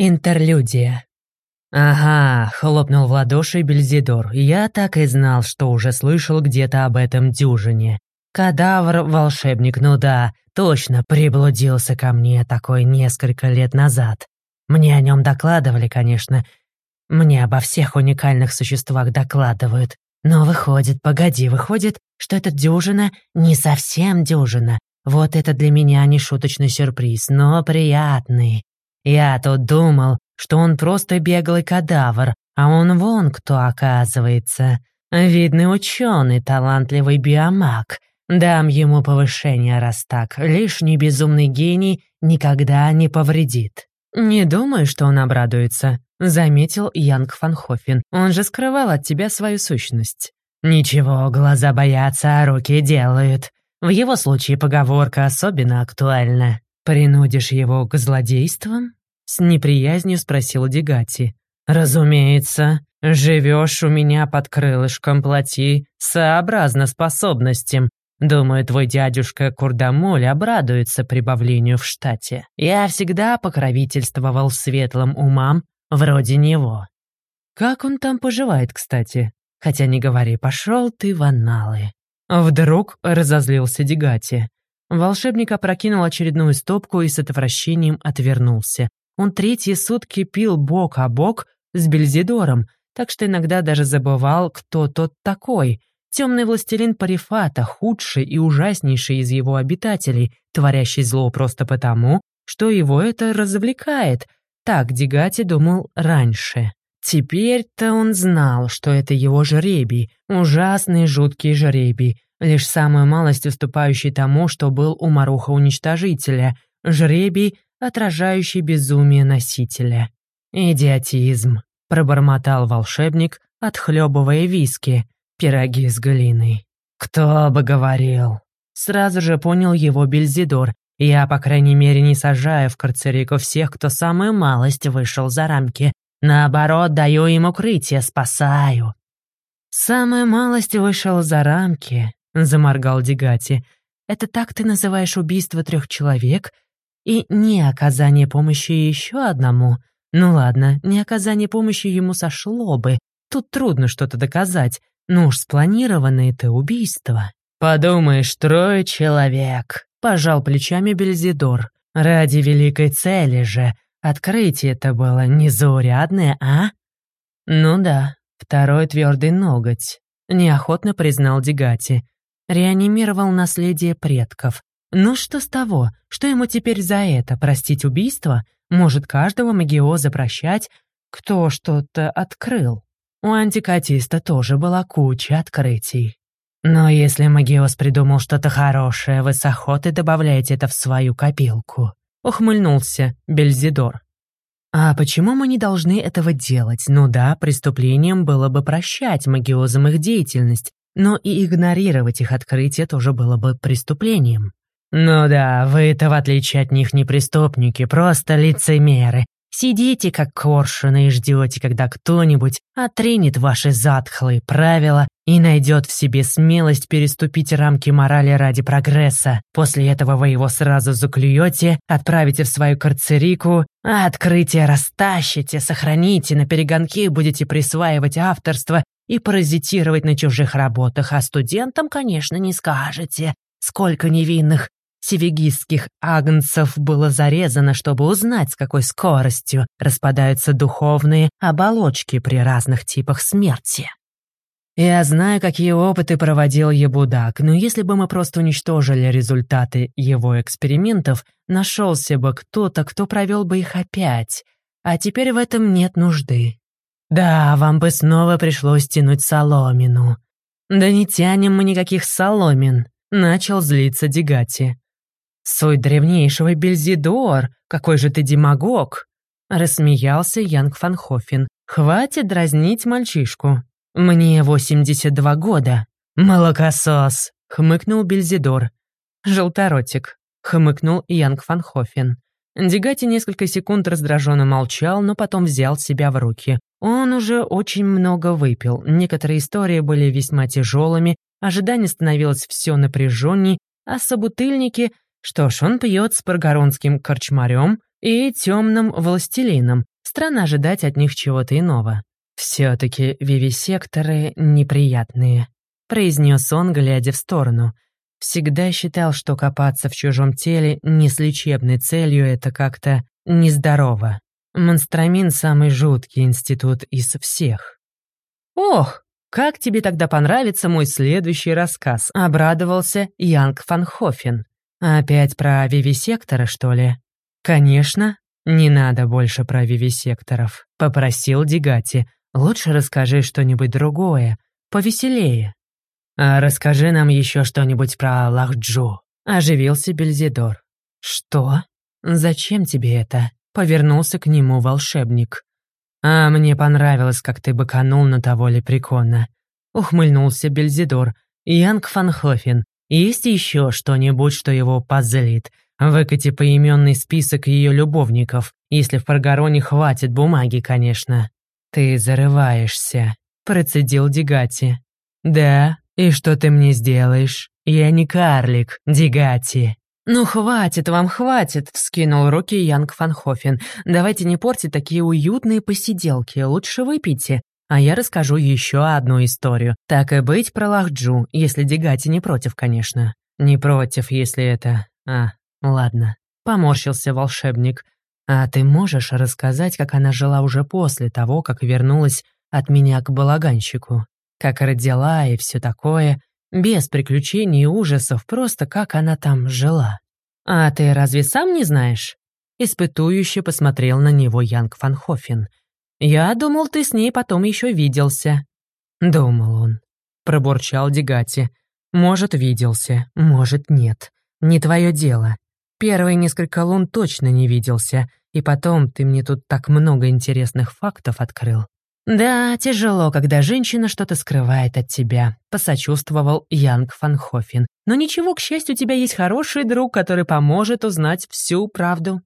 Интерлюдия. «Ага», — хлопнул в ладоши Бельзидор. «Я так и знал, что уже слышал где-то об этом дюжине. Кадавр-волшебник, ну да, точно, приблудился ко мне такой несколько лет назад. Мне о нем докладывали, конечно. Мне обо всех уникальных существах докладывают. Но выходит, погоди, выходит, что этот дюжина не совсем дюжина. Вот это для меня не шуточный сюрприз, но приятный. Я тут думал, что он просто беглый кадавр, а он вон кто оказывается. Видный ученый, талантливый биомаг. Дам ему повышение, раз так. Лишний безумный гений никогда не повредит. Не думаю, что он обрадуется, заметил Янг Фанхофен. Он же скрывал от тебя свою сущность. Ничего, глаза боятся, а руки делают. В его случае поговорка особенно актуальна. Принудишь его к злодействам? С неприязнью спросил Дегати. «Разумеется, живешь у меня под крылышком плати, сообразно способностям. Думаю, твой дядюшка Курдамоль обрадуется прибавлению в штате. Я всегда покровительствовал светлым умам вроде него. Как он там поживает, кстати? Хотя не говори, пошел ты в аналы». Вдруг разозлился Дегати. Волшебник опрокинул очередную стопку и с отвращением отвернулся. Он третьи сутки пил бок о бок с Бельзидором, так что иногда даже забывал, кто тот такой. Темный властелин Парифата, худший и ужаснейший из его обитателей, творящий зло просто потому, что его это развлекает. Так Дигати думал раньше. Теперь-то он знал, что это его жребий, ужасный жуткий жребий, лишь самую малость уступающий тому, что был у Маруха-уничтожителя, жребий, отражающий безумие носителя. «Идиотизм», — пробормотал волшебник, отхлебывая виски, пироги с глиной. «Кто бы говорил?» Сразу же понял его Бельзидор. Я, по крайней мере, не сажаю в карцерику всех, кто самую малость вышел за рамки. Наоборот, даю им укрытие, спасаю. «Самая малость вышел за рамки», — заморгал Дегати. «Это так ты называешь убийство трех человек и не оказание помощи еще одному. Ну ладно, не оказание помощи ему сошло бы. Тут трудно что-то доказать. Ну уж спланированное это убийство. «Подумаешь, трое человек», — пожал плечами Бельзидор. «Ради великой цели же. Открытие это было незаурядное, а?» «Ну да, второй твердый ноготь», — неохотно признал Дегати. Реанимировал наследие предков. Ну что с того, что ему теперь за это простить убийство? Может каждого магиоза прощать, кто что-то открыл. У антикатиста тоже была куча открытий. Но если магиоз придумал что-то хорошее, вы с охотой добавляете это в свою копилку. Ухмыльнулся Бельзидор. А почему мы не должны этого делать? Ну да, преступлением было бы прощать магиозам их деятельность, но и игнорировать их открытие тоже было бы преступлением. «Ну да, вы-то, в отличие от них, не преступники, просто лицемеры. Сидите, как коршуны, и ждете, когда кто-нибудь отринет ваши затхлые правила и найдет в себе смелость переступить рамки морали ради прогресса. После этого вы его сразу заклюете, отправите в свою карцерику, а открытие растащите, сохраните, на перегонки будете присваивать авторство и паразитировать на чужих работах, а студентам, конечно, не скажете, сколько невинных Севегистских агнцев было зарезано, чтобы узнать, с какой скоростью распадаются духовные оболочки при разных типах смерти. Я знаю, какие опыты проводил Ебудак, но если бы мы просто уничтожили результаты его экспериментов, нашелся бы кто-то, кто провел бы их опять. А теперь в этом нет нужды. Да, вам бы снова пришлось тянуть соломину. Да не тянем мы никаких соломин, начал злиться Дегати. «Сой древнейшего Бельзидор, какой же ты демагог!» Рассмеялся Янг Фанхофен. «Хватит дразнить мальчишку. Мне 82 года». «Молокосос!» — хмыкнул Бельзидор. «Желторотик», — хмыкнул Янг Фанхофен. Дегати несколько секунд раздраженно молчал, но потом взял себя в руки. Он уже очень много выпил, некоторые истории были весьма тяжелыми, ожидание становилось все напряженней, а собутыльники что ж, он пьет с паргоронским корчмарем, и темным властелином. Странно ожидать от них чего-то иного. «Все-таки вивисекторы неприятные», — произнес он, глядя в сторону. Всегда считал, что копаться в чужом теле не с лечебной целью — это как-то нездорово. Монстрамин — самый жуткий институт из всех. «Ох, как тебе тогда понравится мой следующий рассказ?» — обрадовался Янг Фанхофен. «Опять про вивисектора, что ли?» «Конечно. Не надо больше про вивисекторов», — попросил Дигати. «Лучше расскажи что-нибудь другое, повеселее». «А расскажи нам еще что-нибудь про Лахджу», — оживился Бельзидор. «Что? Зачем тебе это?» — повернулся к нему волшебник. «А мне понравилось, как ты быканул на того лепрекона», — ухмыльнулся Бельзидор. «Янг Фанхофен, есть еще что-нибудь, что его позлит? Выкати поименный список ее любовников, если в Паргароне хватит бумаги, конечно». «Ты зарываешься», — процедил Дигати. «Да, «И что ты мне сделаешь? Я не карлик, Дигати». «Ну хватит вам, хватит!» — вскинул руки Янг Фанхофен. «Давайте не портить такие уютные посиделки, лучше выпейте. А я расскажу еще одну историю. Так и быть про Лахджу, если Дигати не против, конечно. Не против, если это... А, ладно». Поморщился волшебник. «А ты можешь рассказать, как она жила уже после того, как вернулась от меня к балаганщику?» как родила и все такое, без приключений и ужасов, просто как она там жила. А ты разве сам не знаешь? Испытующе посмотрел на него Янг Фанхофен. Я думал, ты с ней потом еще виделся. Думал он. Пробурчал Дегати. Может, виделся, может, нет. Не твое дело. Первые несколько лун точно не виделся, и потом ты мне тут так много интересных фактов открыл. «Да, тяжело, когда женщина что-то скрывает от тебя», — посочувствовал Янг Фанхофен. «Но ничего, к счастью, у тебя есть хороший друг, который поможет узнать всю правду».